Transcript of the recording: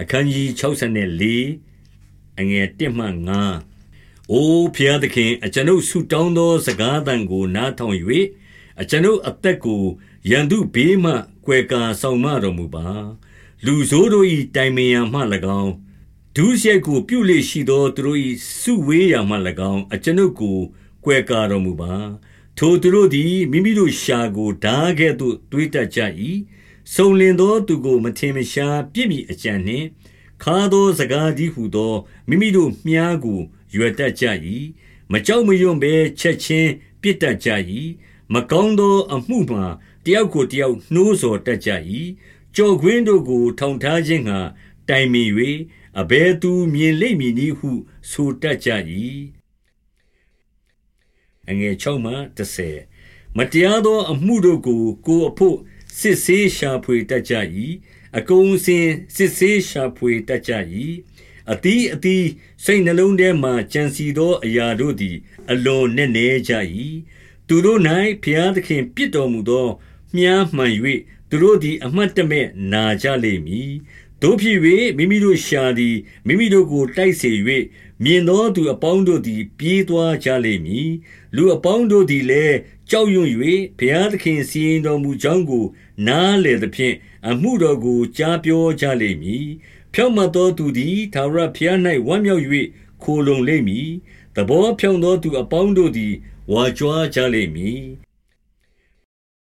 အခန်းကြီး64အငယ်1မှ5အိုဖျားသခင် အကျွန်ုပ်ဆုတောင်းသော စကားသံကို နားထောင်၍အကျွန်ုပ်အသက်ကိုရန်သူဘေးမှကွယ်ကာဆောင်မတော်မူပါလူဆိုးတို့၏တိုင်ပင်ရမှ၎င်းဒုစရိုက်ကို ပြုလေရှိသောသူတို့၏စုဝေးရာမှ၎င်းအကျွန်ုပ်ကိုကွယ်ကာတော်မူပါ ထိုသူတို့သည်မိမိတို့ရှာကိုဓာကဲ့သို့တွေးတတ်ကြ၏ စုံလင်သောသူကို မထင်မရှားပြစ်မိအကြံနှင့်ခါသောစကားသည်ဟုသောမိမိတို့မြားကိုရွယ်တတ်ကြ၏မကြောက်မရွံ့ဘဲချက်ချင်းပြစ်တတ်ကြ၏မကောင်းသောအမှုမှာတယောက်ကိုတယောက်နှိုးဆော်တတ်ကြ၏ကြော်ခွင်းတို့ကို ထောင်ထားခြင်းဟာတိုင်မီ၍အဘဲသူမြင်လိမ့်မည်နည်းဟုဆိုတတ်ကြ၏အငယ်6မှ10မတရားသောအမှုတို့ကိုကိုအဖို့ စစ်ဆေးရှာဖွေတတ်ကြ၏အကုန်စင်စစ်ဆေးရှာဖွေတတ်ကြ၏အတီးအတီးစိတ်နှလုံးထဲမှကြံစီသောအရာတို့သည် အလွန်နဲ့နေကြ၏သူတို့၌ဖျားသခင်ပြစ်တော်မူသောမြားမှန်၍သူတို့သည် အမှတ်တမဲ့နာကြလိမ့်မည် တို့ဖြစ်၍မိမိတို့ရှာသည်မိမိတို့ကိုတိုက်စေ၍မြင်သောသူအပေါင်းတို့သည် ပြေးသွားကြလိမ့်မည်လူအပေါင်းတို့သည်လည်းကြောက်ရွံ့၍ဘုရားသခင်စီရင်တော်မူကြောင်းကို နားလေသဖြင့်အမှုတော်ကိုကြားပြောကြလိမ့်မည်ဖြောင့်မတ်သောသူသည်သာရဘုရား၌ဝမ်းမြောက်၍ခိုလုံလိမ့်မည်သဘောဖြောင့်သောသူအပေါင်းတို့သည်ဝါကြွားကြလိမ့်မည်